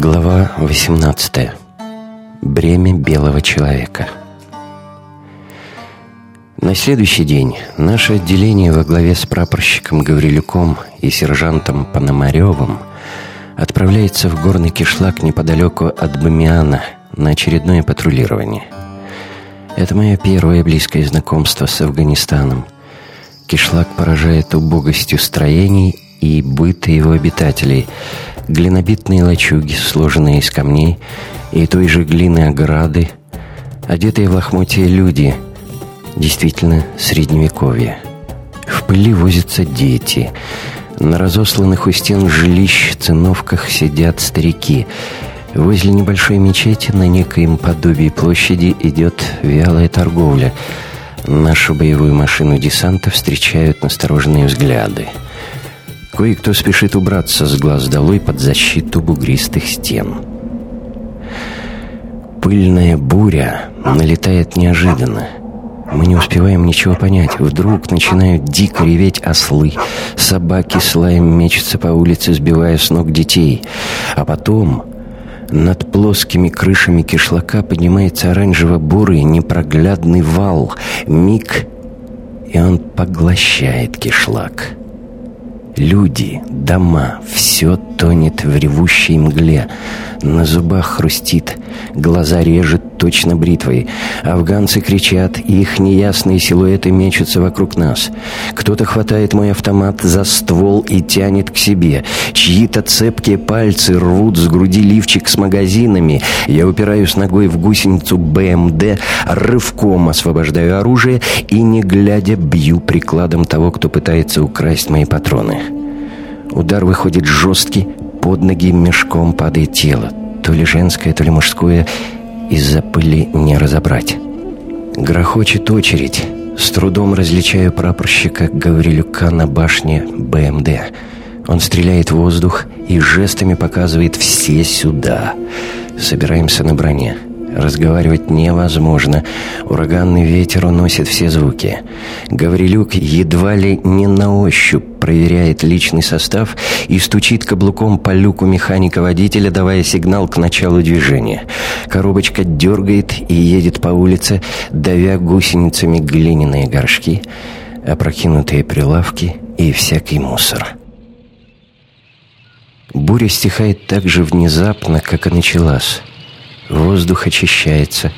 Глава 18. Бремя белого человека. На следующий день наше отделение во главе с прапорщиком Гаврилюком и сержантом Пономаревым отправляется в горный кишлак неподалеку от Бамиана на очередное патрулирование. Это мое первое близкое знакомство с Афганистаном. Кишлак поражает убогостью строений и быта его обитателей – глинобитные лачуги, сложенные из камней, и той же глины ограды, одетые в лохмотья люди, действительно средневековье. В пыли возятся дети. На разосланных у стен жилищ циновках сидят старики. Возле небольшой мечети на некоем подобии площади идет вялая торговля. Нашу боевую машину десанта встречают настороженные взгляды. Кое-кто спешит убраться с глаз долой под защиту бугристых стен. Пыльная буря налетает неожиданно. Мы не успеваем ничего понять. Вдруг начинают дико реветь ослы. Собаки с лаем мечутся по улице, сбивая с ног детей. А потом над плоскими крышами кишлака поднимается оранжево-бурый непроглядный вал. Миг, и он поглощает кишлак. Люди, дома, все тонет в ревущей мгле. На зубах хрустит, глаза режет точно бритвой. Афганцы кричат, их неясные силуэты мечутся вокруг нас. Кто-то хватает мой автомат за ствол и тянет к себе. Чьи-то цепкие пальцы рвут с груди лифчик с магазинами. Я упираюсь ногой в гусеницу БМД, рывком освобождаю оружие и, не глядя, бью прикладом того, кто пытается украсть мои патроны. Удар выходит жесткий, под ноги мешком падает тело. То ли женское, то ли мужское. Из-за пыли не разобрать. Грохочет очередь. С трудом различаю прапорщика Гаврилюка на башне БМД. Он стреляет в воздух и жестами показывает «все сюда». Собираемся на броне. Разговаривать невозможно. Ураганный ветер уносит все звуки. Гаврилюк едва ли не на ощупь проверяет личный состав и стучит каблуком по люку механика-водителя, давая сигнал к началу движения. Коробочка дергает и едет по улице, давя гусеницами глиняные горшки, опрокинутые прилавки и всякий мусор. Буря стихает так же внезапно, как и началась. Воздух очищается.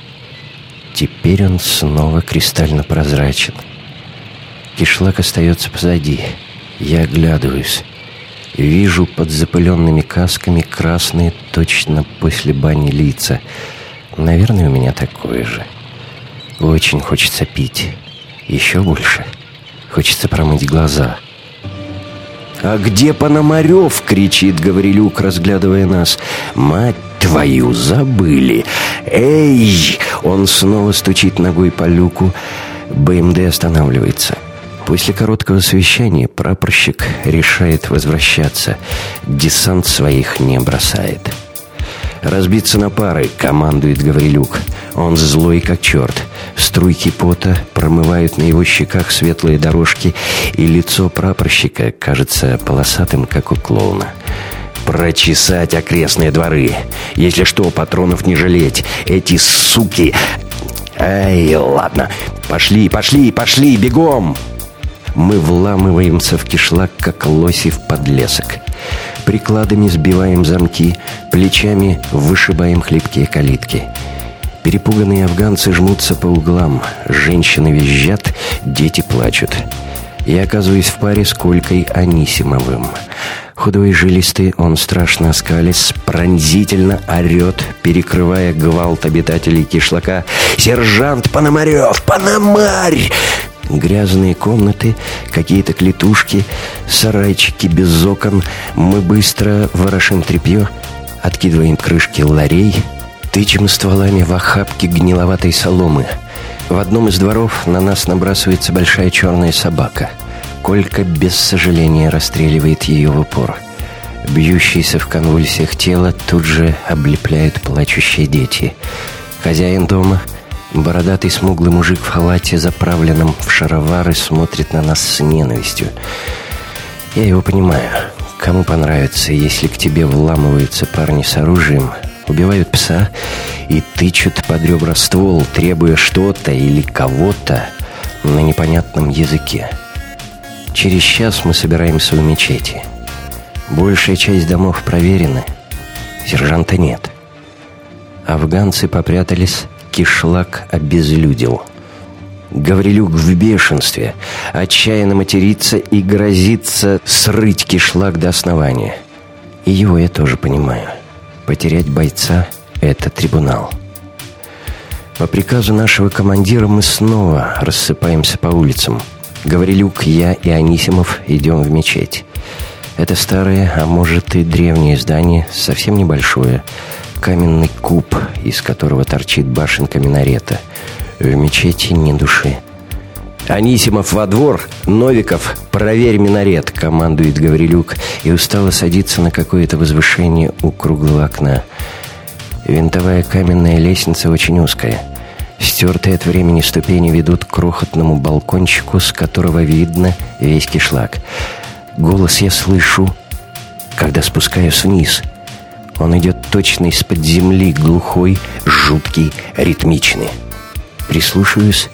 Теперь он снова кристально прозрачен. Кишлак остается позади. Я оглядываюсь. Вижу под запыленными касками красные точно после бани лица. Наверное, у меня такое же. Очень хочется пить. Еще больше. Хочется промыть глаза. «А где Пономарев?» — кричит Гаврилюк, разглядывая нас. «Мать твою, забыли! Эй!» Он снова стучит ногой по люку. БМД останавливается. После короткого совещания прапорщик решает возвращаться. Десант своих не бросает. «Разбиться на пары», — командует Гаврилюк. Он злой, как черт. Струйки пота промывают на его щеках светлые дорожки, и лицо прапорщика кажется полосатым, как у клоуна. «Прочесать окрестные дворы. Если что, патронов не жалеть. Эти суки...» «Эй, ладно. Пошли, пошли, пошли, бегом!» Мы вламываемся в кишлак, как лоси в подлесок. Прикладами сбиваем замки, плечами вышибаем хлипкие калитки. Перепуганные афганцы жмутся по углам, женщины визжат, дети плачут. Я оказываюсь в паре с Колькой Анисимовым. Худой и жилистый, он страшно оскались, пронзительно орет, перекрывая гвалт обитателей кишлака. «Сержант Пономарев! Пономарь!» Грязные комнаты, какие-то клетушки, сарайчики без окон. Мы быстро ворошим тряпье, откидываем крышки ларей, тычем стволами в охапки гниловатой соломы. В одном из дворов на нас набрасывается большая черная собака. Колька без сожаления расстреливает ее в упор. Бьющиеся в конвульсиях тело тут же облепляют плачущие дети. Хозяин дома Бородатый смуглый мужик в халате, заправленном в шаровары, смотрит на нас с ненавистью. Я его понимаю. Кому понравится, если к тебе вламываются парни с оружием, убивают пса и тычут под ребра ствол, требуя что-то или кого-то на непонятном языке. Через час мы собираемся в мечети. Большая часть домов проверены, сержанта нет. Афганцы попрятались, кишлак обезлюдил. Гаврилюк в бешенстве, отчаянно матерится и грозится срыть кишлак до основания. И его я тоже понимаю. Потерять бойца — это трибунал. По приказу нашего командира мы снова рассыпаемся по улицам. Гаврилюк, я и Анисимов идем в мечеть. Это старое, а может и древнее здание, совсем небольшое. Каменный куб, из которого торчит башенка минарета. В мечети ни души. «Анисимов во двор! Новиков, проверь минарет!» — командует Гаврилюк и устало садится на какое-то возвышение у круглого окна. Винтовая каменная лестница очень узкая. Стертые от времени ступени ведут к крохотному балкончику, с которого видно весь кишлак. Голос я слышу, когда спускаюсь вниз. Он идет точно из-под земли, глухой, жуткий, ритмичный. Прислушиваюсь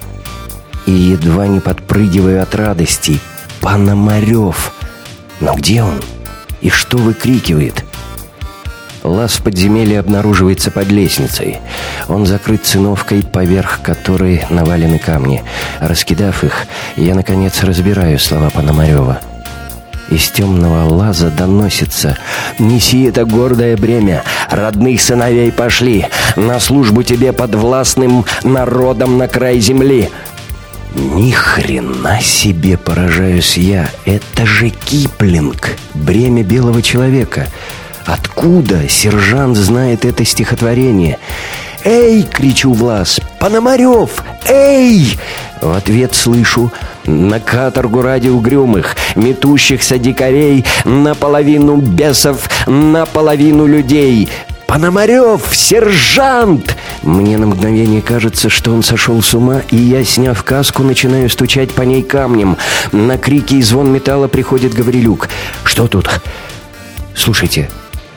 и едва не подпрыгиваю от радости. Пономарев! Но где он? И что выкрикивает? Лаз в подземелье обнаруживается под лестницей. Он закрыт циновкой, поверх которой навалены камни. Раскидав их, я, наконец, разбираю слова Пономарева. Из темного лаза доносится «Неси это гордое бремя! Родных сыновей пошли! На службу тебе под властным народом на край земли!» Ни хрена себе поражаюсь я. Это же Киплинг, бремя белого человека. Откуда сержант знает это стихотворение? «Эй!» — кричу в лаз. «Пономарев! Эй!» В ответ слышу «На каторгу ради угрюмых, метущихся дикарей, наполовину бесов, наполовину людей!» «Пономарев! Сержант!» Мне на мгновение кажется, что он сошел с ума, и я, сняв каску, начинаю стучать по ней камнем. На крики и звон металла приходит Гаврилюк. «Что тут?» «Слушайте,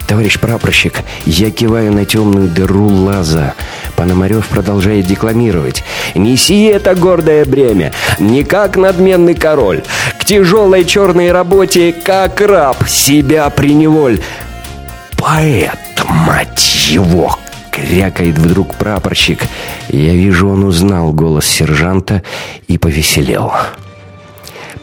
товарищ прапорщик, я киваю на темную дыру лаза. Пономарев продолжает декламировать. «Неси это гордое бремя, не как надменный король. К тяжелой черной работе, как раб, себя приневоль поэт, мать его!» Крякает вдруг прапорщик. Я вижу, он узнал голос сержанта и повеселел.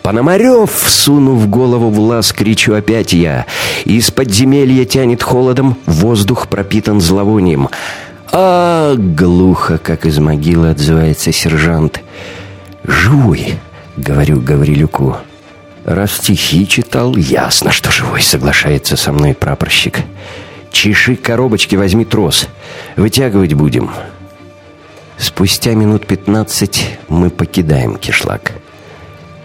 «Пономарев!» — всунув голову в лаз, кричу опять я. Из подземелья тянет холодом, воздух пропитан зловонием. а глухо, как из могилы отзывается сержант. «Живой!» — говорю Гаврилюку. Раз стихи читал, ясно, что живой, соглашается со мной прапорщик. Чеши коробочки, возьми трос. Вытягивать будем. Спустя минут пятнадцать мы покидаем кишлак.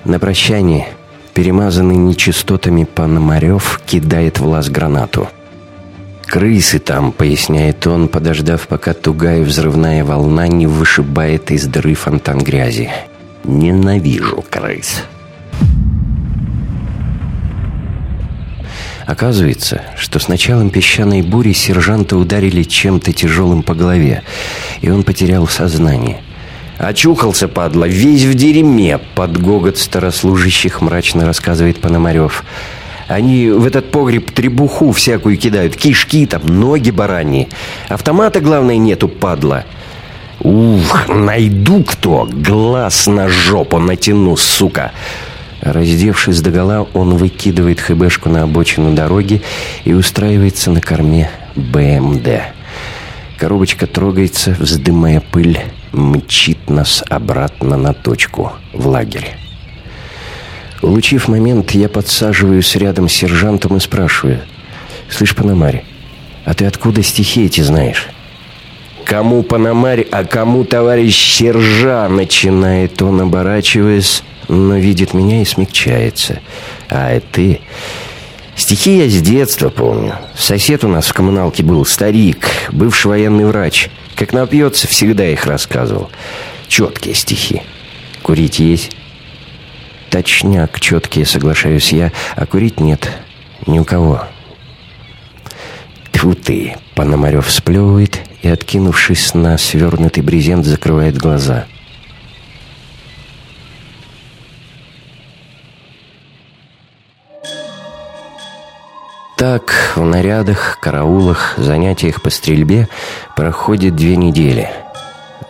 На прощание перемазанный нечистотами Пономарев кидает в лаз гранату. «Крысы там», — поясняет он, подождав, пока тугая взрывная волна не вышибает из дыры фонтан грязи. «Ненавижу крыс». Оказывается, что с началом песчаной бури сержанта ударили чем-то тяжелым по голове, и он потерял сознание. «Очухался, падла, весь в дерьме!» Под гогот старослужащих мрачно рассказывает Пономарев. «Они в этот погреб требуху всякую кидают, кишки там, ноги бараньи. Автомата, главное, нету, падла!» «Ух, найду кто! Глаз на жопу натяну, сука!» Раздевшись догола, он выкидывает ХБшку на обочину дороги и устраивается на корме БМД. Коробочка трогается, вздымая пыль, мчит нас обратно на точку, в лагерь. Улучив момент, я подсаживаюсь рядом с сержантом и спрашиваю. «Слышь, Пономарь, а ты откуда стихи эти знаешь?» «Кому Пономарь, а кому товарищ Сержа?» Начинает он, оборачиваясь но видит меня и смягчается. А ты... Стихи я с детства помню. Сосед у нас в коммуналке был старик, бывший военный врач. Как напьется, всегда их рассказывал. Четкие стихи. Курить есть? Точняк, четкие, соглашаюсь я, а курить нет. Ни у кого. Тьфу ты, Пономарев сплевывает и, откинувшись на свернутый брезент, закрывает глаза. Так, в нарядах, караулах, занятиях по стрельбе проходит две недели.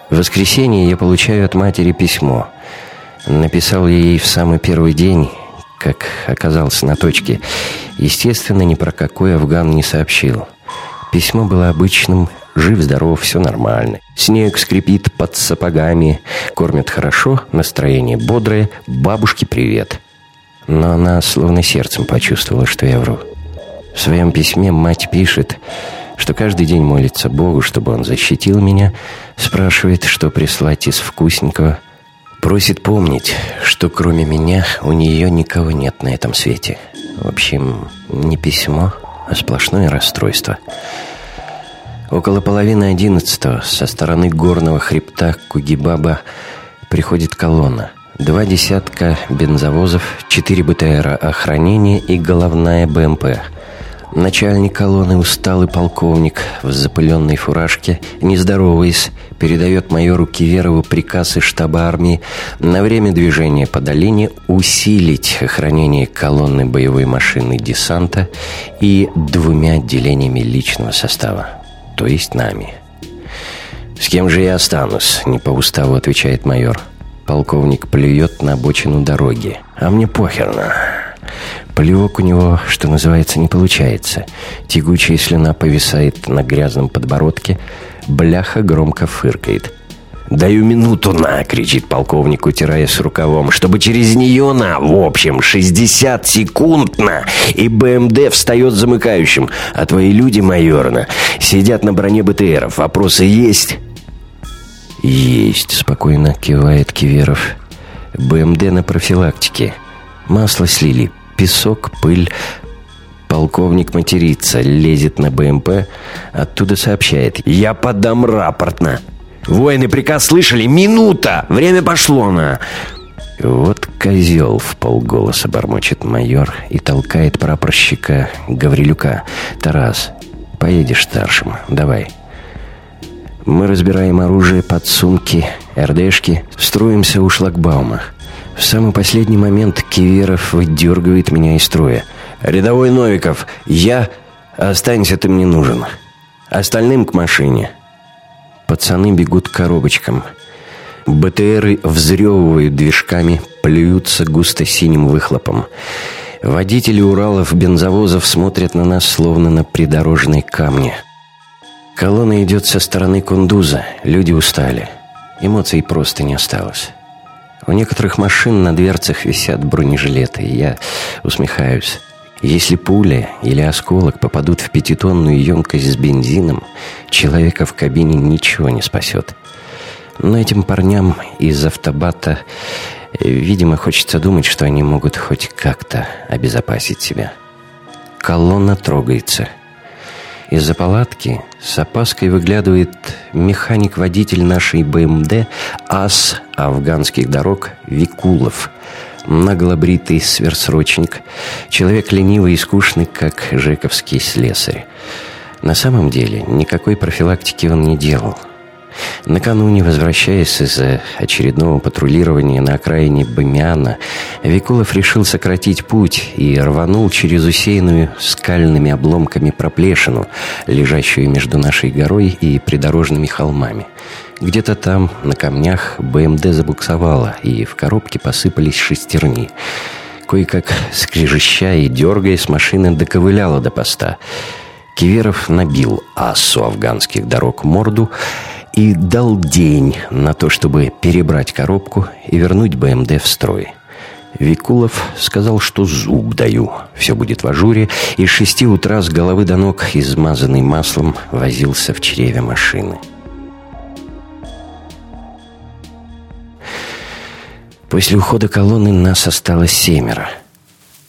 В воскресенье я получаю от матери письмо. Написал я ей в самый первый день, как оказался на точке. Естественно, ни про какой Афган не сообщил. Письмо было обычным, жив-здоров, все нормально. Снег скрипит под сапогами, кормят хорошо, настроение бодрое, бабушке привет. Но она словно сердцем почувствовала, что я вру. В своем письме мать пишет, что каждый день молится Богу, чтобы он защитил меня, спрашивает, что прислать из вкусненького, просит помнить, что кроме меня у нее никого нет на этом свете. В общем, не письмо, а сплошное расстройство. Около половины одиннадцатого со стороны горного хребта Кугибаба приходит колонна. Два десятка бензовозов, четыре БТРа охранения и головная БМП – Начальник колонны, усталый полковник в запыленной фуражке, не здороваясь, передает майору Киверову приказ из штаба армии на время движения по долине усилить охранение колонны боевой машины десанта и двумя отделениями личного состава, то есть нами. «С кем же я останусь?» — не по уставу отвечает майор. Полковник плюет на обочину дороги. «А мне похерно. Плевок у него, что называется, не получается. Тягучая слюна повисает на грязном подбородке. Бляха громко фыркает. «Даю минуту на!» — кричит полковник, утираясь рукавом. «Чтобы через нее на, в общем, 60 секунд на, и БМД встает замыкающим. А твои люди, майорна, сидят на броне БТРов. Вопросы есть?» «Есть», — спокойно кивает Киверов. «БМД на профилактике. Масло слили, Песок, пыль. Полковник матерится, лезет на БМП, оттуда сообщает. «Я подам рапортно!» «Воины приказ слышали? Минута! Время пошло на...» «Вот козел!» — в полголоса бормочет майор и толкает прапорщика Гаврилюка. «Тарас, поедешь старшим, давай». Мы разбираем оружие, подсумки, РДшки, строимся у шлагбаума. В самый последний момент Киверов выдергивает меня из строя. «Рядовой Новиков, я... Останься, ты мне нужен. Остальным к машине». Пацаны бегут к коробочкам. БТРы взрёвывают движками, плюются густо-синим выхлопом. Водители Уралов, бензовозов смотрят на нас, словно на придорожные камни. Колонна идет со стороны Кундуза. Люди устали. Эмоций просто не осталось. У некоторых машин на дверцах висят бронежилеты, и я усмехаюсь. Если пуля или осколок попадут в пятитонную емкость с бензином, человека в кабине ничего не спасет. Но этим парням из автобата, видимо, хочется думать, что они могут хоть как-то обезопасить себя. Колонна трогается – из-за палатки с опаской выглядывает механик-водитель нашей БМД АС афганских дорог Викулов. Наглобритый сверхсрочник, человек ленивый и скучный, как жековский слесарь. На самом деле никакой профилактики он не делал – Накануне, возвращаясь из очередного патрулирования на окраине Бамиана, Викулов решил сократить путь и рванул через усеянную скальными обломками проплешину, лежащую между нашей горой и придорожными холмами. Где-то там, на камнях, БМД забуксовала, и в коробке посыпались шестерни. Кое-как скрежеща и дергая, с машины доковыляла до поста. Киверов набил ассу афганских дорог морду и дал день на то, чтобы перебрать коробку и вернуть БМД в строй. Викулов сказал, что зуб даю, все будет в ажуре, и с шести утра с головы до ног, измазанный маслом, возился в чреве машины. После ухода колонны нас осталось семеро.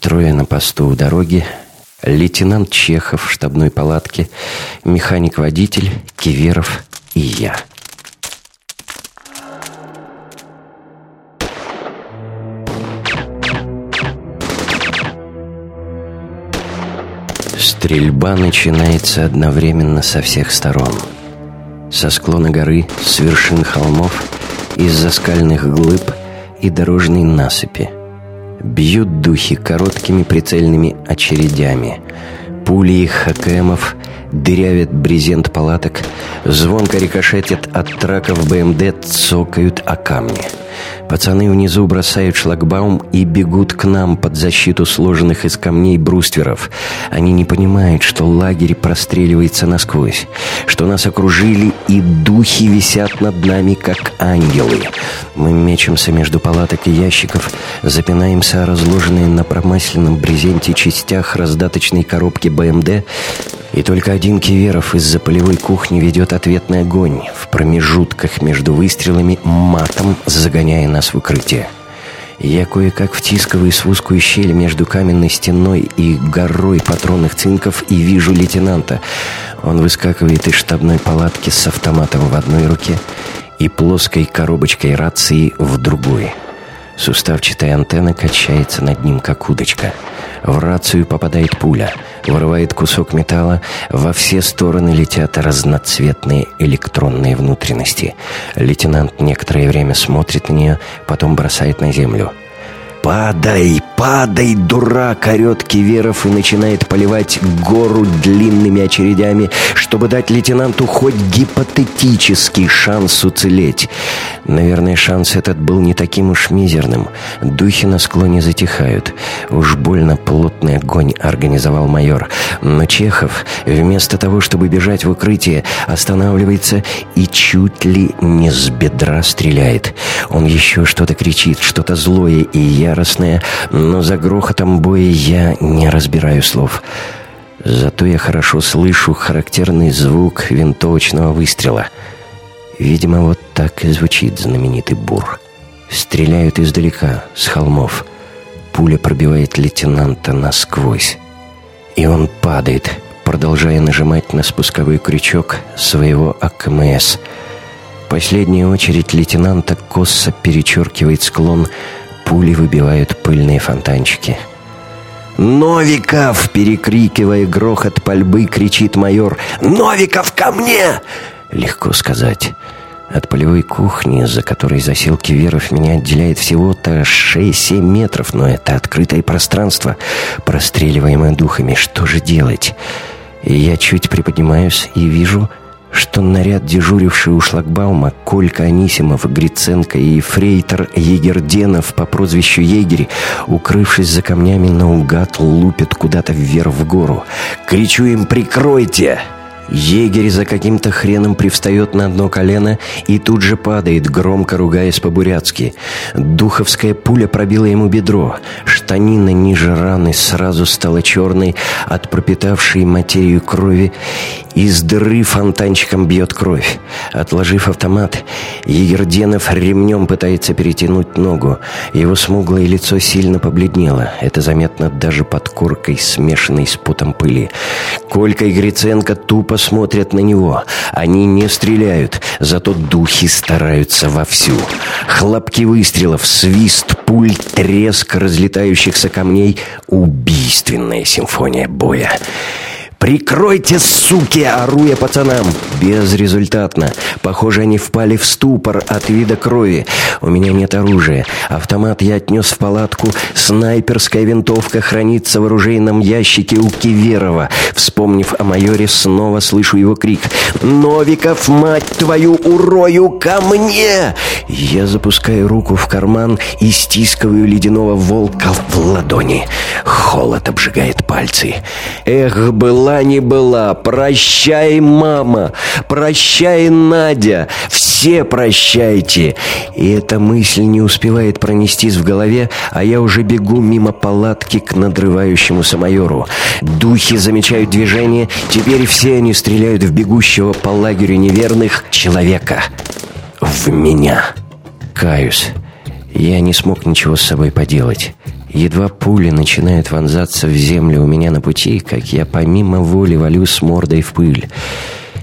Трое на посту у дороги, лейтенант Чехов в штабной палатке, механик-водитель, Киверов и я. Стрельба начинается одновременно со всех сторон. Со склона горы, с вершин холмов, из-за скальных глыб и дорожной насыпи. Бьют духи короткими прицельными очередями. Пули их хакемов дырявят брезент палаток, звонко рикошетят от траков БМД, цокают о камни. Пацаны внизу бросают шлагбаум и бегут к нам под защиту сложенных из камней брустверов. Они не понимают, что лагерь простреливается насквозь, что нас окружили и духи висят над нами, как ангелы. Мы мечемся между палаток и ящиков, запинаемся о разложенные на промасленном брезенте частях раздаточной коробки БМД, и только один Киверов из-за полевой кухни ведет ответный огонь в промежутках между выстрелами матом, загоняя нас в укрытие. Я кое-как втискиваюсь в узкую щель между каменной стеной и горой патронных цинков и вижу лейтенанта. Он выскакивает из штабной палатки с автоматом в одной руке и плоской коробочкой рации в другой. Суставчатая антенна качается над ним, как удочка. В рацию попадает пуля — вырывает кусок металла, во все стороны летят разноцветные электронные внутренности. Лейтенант некоторое время смотрит на нее, потом бросает на землю – «Падай, падай, дурак!» — орет Киверов и начинает поливать гору длинными очередями, чтобы дать лейтенанту хоть гипотетический шанс уцелеть. Наверное, шанс этот был не таким уж мизерным. Духи на склоне затихают. Уж больно плотный огонь организовал майор. Но Чехов, вместо того, чтобы бежать в укрытие, останавливается и чуть ли не с бедра стреляет. Он еще что-то кричит, что-то злое и я яростное, но за грохотом боя я не разбираю слов. Зато я хорошо слышу характерный звук винтовочного выстрела. Видимо, вот так и звучит знаменитый бур. Стреляют издалека, с холмов. Пуля пробивает лейтенанта насквозь. И он падает, продолжая нажимать на спусковой крючок своего АКМС. Последняя очередь лейтенанта косо перечеркивает склон Пули выбивают пыльные фонтанчики. «Новиков!» — перекрикивая грохот пальбы, кричит майор. «Новиков, ко мне!» Легко сказать. От полевой кухни, за которой засел Киверов, меня отделяет всего-то 6-7 метров, но это открытое пространство, простреливаемое духами. Что же делать? Я чуть приподнимаюсь и вижу что наряд, дежуривший у шлагбаума, Колька Анисимов, Гриценко и фрейтор Егерденов по прозвищу Егерь, укрывшись за камнями наугад, лупят куда-то вверх в гору. «Кричу им, прикройте!» Егерь за каким-то хреном привстает на одно колено и тут же падает, громко ругаясь по-бурятски. Духовская пуля пробила ему бедро. Штанина ниже раны сразу стала черной от пропитавшей материю крови. Из дыры фонтанчиком бьет кровь. Отложив автомат, Егерденов ремнем пытается перетянуть ногу. Его смуглое лицо сильно побледнело. Это заметно даже под коркой, смешанной с потом пыли. Колька и тупо тупо смотрят на него. Они не стреляют, зато духи стараются вовсю. Хлопки выстрелов, свист пуль, треск разлетающихся камней — убийственная симфония боя. «Прикройте, суки!» — оруя пацанам. Безрезультатно. Похоже, они впали в ступор от вида крови. У меня нет оружия. Автомат я отнес в палатку. Снайперская винтовка хранится в оружейном ящике у Киверова. Вспомнив о майоре, снова слышу его крик. «Новиков, мать твою, урою, ко мне!» Я запускаю руку в карман и стискиваю ледяного волка в ладони. Холод обжигает пальцы. Эх, была была не была. Прощай, мама, прощай, Надя, все прощайте. И эта мысль не успевает пронестись в голове, а я уже бегу мимо палатки к надрывающемуся майору. Духи замечают движение, теперь все они стреляют в бегущего по лагерю неверных человека. В меня. Каюсь. Я не смог ничего с собой поделать. Едва пули начинают вонзаться в землю у меня на пути, как я помимо воли валю с мордой в пыль.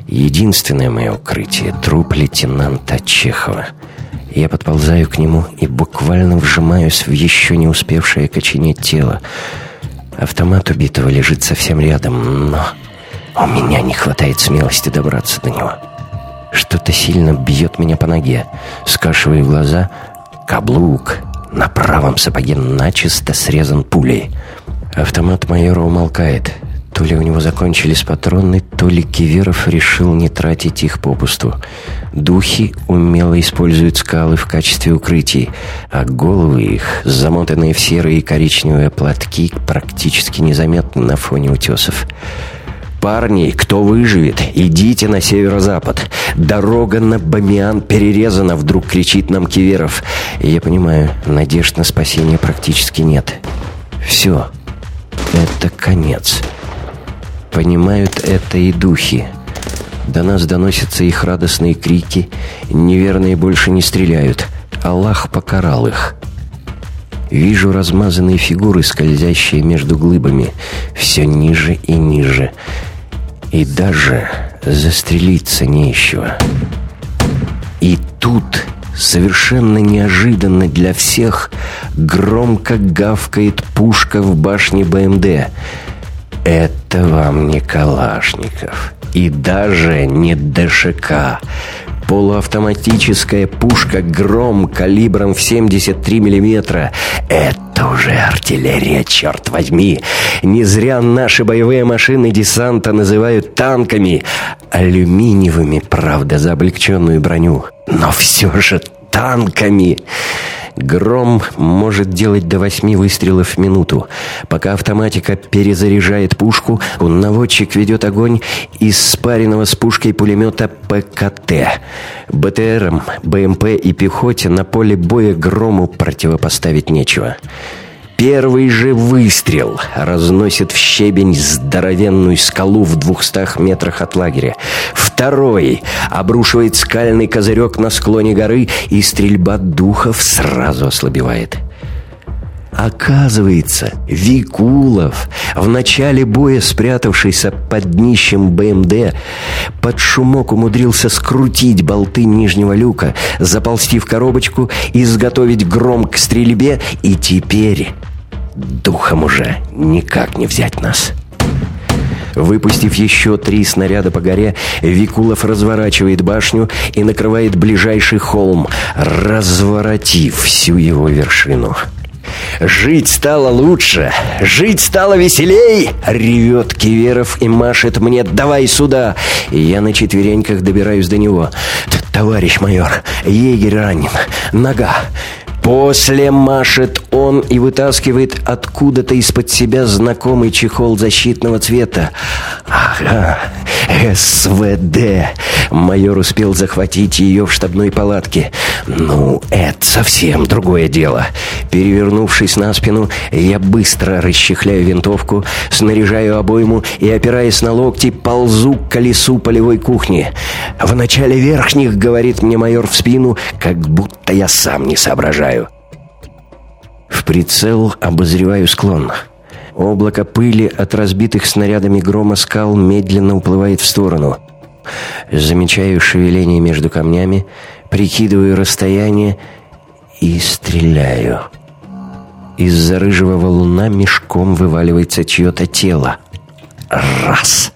Единственное мое укрытие — труп лейтенанта Чехова. Я подползаю к нему и буквально вжимаюсь в еще не успевшее коченеть тело. Автомат убитого лежит совсем рядом, но у меня не хватает смелости добраться до него. Что-то сильно бьет меня по ноге. Скашиваю глаза. Каблук на правом сапоге начисто срезан пулей. Автомат майора умолкает. То ли у него закончились патроны, то ли Киверов решил не тратить их попусту. Духи умело используют скалы в качестве укрытий, а головы их, замотанные в серые и коричневые платки, практически незаметны на фоне утесов. «Парни, кто выживет, идите на северо-запад. Дорога на Бамиан перерезана», — вдруг кричит нам Киверов. Я понимаю, надежд на спасение практически нет. Все, это конец. Понимают это и духи. До нас доносятся их радостные крики. Неверные больше не стреляют. Аллах покарал их. Вижу размазанные фигуры, скользящие между глыбами, все ниже и ниже. И даже застрелиться нечего. И тут, совершенно неожиданно для всех, громко гавкает пушка в башне БМД. Это вам не Калашников. И даже не ДШК. Полуавтоматическая пушка «Гром» калибром в 73 миллиметра. Это уже артиллерия, черт возьми. Не зря наши боевые машины десанта называют танками. Алюминиевыми, правда, за облегченную броню. Но все же танками. Гром может делать до восьми выстрелов в минуту. Пока автоматика перезаряжает пушку, наводчик ведет огонь из спаренного с пушкой пулемета ПКТ. БТРам, БМП и пехоте на поле боя Грому противопоставить нечего. Первый же выстрел разносит в щебень здоровенную скалу в двухстах метрах от лагеря. Второй обрушивает скальный козырек на склоне горы, и стрельба духов сразу ослабевает. Оказывается, Викулов, в начале боя спрятавшийся под днищем БМД, под шумок умудрился скрутить болты нижнего люка, заползти в коробочку, изготовить гром к стрельбе, и теперь Духом уже никак не взять нас. Выпустив еще три снаряда по горе, Викулов разворачивает башню и накрывает ближайший холм, разворотив всю его вершину. «Жить стало лучше! Жить стало веселей!» Ревет Киверов и машет мне «Давай сюда!» И я на четвереньках добираюсь до него. «Товарищ майор, егерь ранен. Нога. После машет он и вытаскивает откуда-то из-под себя знакомый чехол защитного цвета. Ага, СВД. Майор успел захватить ее в штабной палатке. Ну, это совсем другое дело. Перевернувшись на спину, я быстро расчехляю винтовку, снаряжаю обойму и, опираясь на локти, ползу к колесу полевой кухни. В начале верхних, говорит мне майор в спину, как будто я сам не соображаю. В прицел обозреваю склон. Облако пыли от разбитых снарядами грома скал медленно уплывает в сторону. Замечаю шевеление между камнями, прикидываю расстояние и стреляю. Из-за рыжего валуна мешком вываливается чье-то тело. Раз!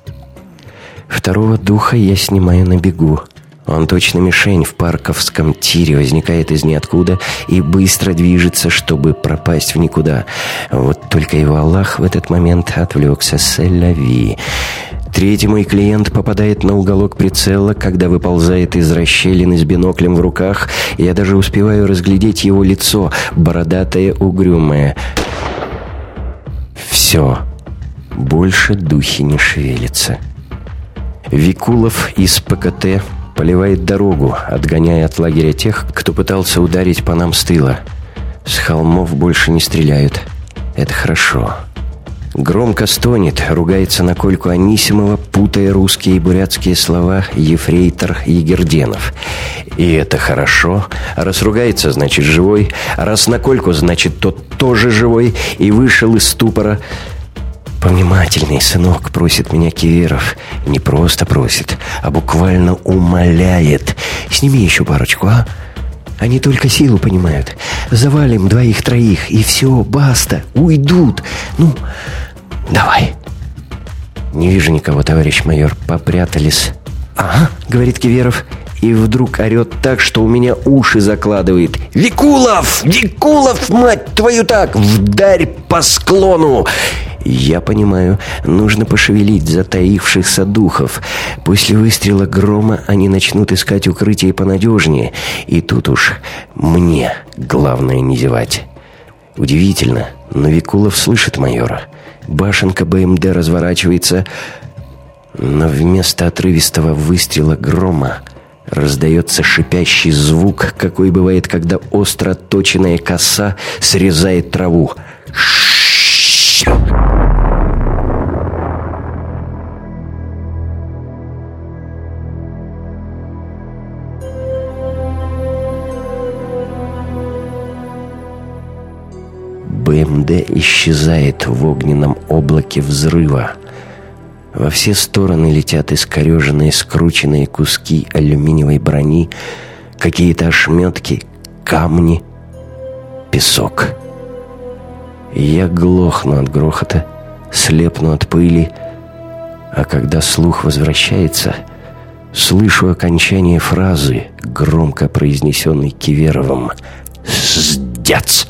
Второго духа я снимаю на бегу. Он точно мишень в парковском тире, возникает из ниоткуда и быстро движется, чтобы пропасть в никуда. Вот только его Аллах в этот момент отвлекся с Эль-Лави. Третий мой клиент попадает на уголок прицела, когда выползает из расщелины с биноклем в руках. Я даже успеваю разглядеть его лицо, бородатое, угрюмое. Все. Больше духи не шевелятся. Викулов из ПКТ поливает дорогу, отгоняя от лагеря тех, кто пытался ударить по нам с тыла. С холмов больше не стреляют. Это хорошо. Громко стонет, ругается на Кольку Анисимова, путая русские и бурятские слова ефрейтор Егерденов. И это хорошо. Раз ругается, значит живой. Раз на Кольку, значит тот тоже живой и вышел из ступора. «Повнимательней, сынок», — просит меня Киверов. Не просто просит, а буквально умоляет. «Сними еще парочку, а?» Они только силу понимают. Завалим двоих-троих, и все, баста, уйдут. Ну, Давай. Не вижу никого, товарищ майор. Попрятались. Ага, говорит Киверов. И вдруг орет так, что у меня уши закладывает. «Викулов! Викулов, мать твою так! Вдарь по склону!» Я понимаю, нужно пошевелить затаившихся духов. После выстрела грома они начнут искать укрытие понадежнее. И тут уж мне главное не зевать. Удивительно, но Викулов слышит майора. Башенка БМД разворачивается, но вместо отрывистого выстрела грома раздается шипящий звук, какой бывает, когда остро точенная коса срезает траву. БМД исчезает в огненном облаке взрыва. Во все стороны летят искореженные, скрученные куски алюминиевой брони, какие-то ошметки, камни, песок. Я глохну от грохота, слепну от пыли, а когда слух возвращается, слышу окончание фразы, громко произнесенной Киверовым «Сдец!»